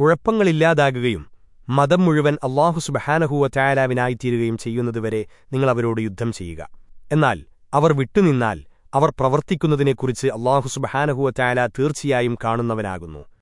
കുഴപ്പങ്ങളില്ലാതാകുകയും മതം മുഴുവൻ അള്ളാഹു സുബഹാനഹുവ ചായാലാവിനായിത്തീരുകയും ചെയ്യുന്നതുവരെ നിങ്ങൾ അവരോട് യുദ്ധം ചെയ്യുക. എന്നാൽ അവർ വിട്ടുനിന്നാൽ അവർ പ്രവർത്തിക്കുന്നതിനെക്കുറിച്ച് അള്ളാഹു സുബഹാനഹുവ ചായാല തീർച്ചയായും കാണുന്നവനാകുന്നു.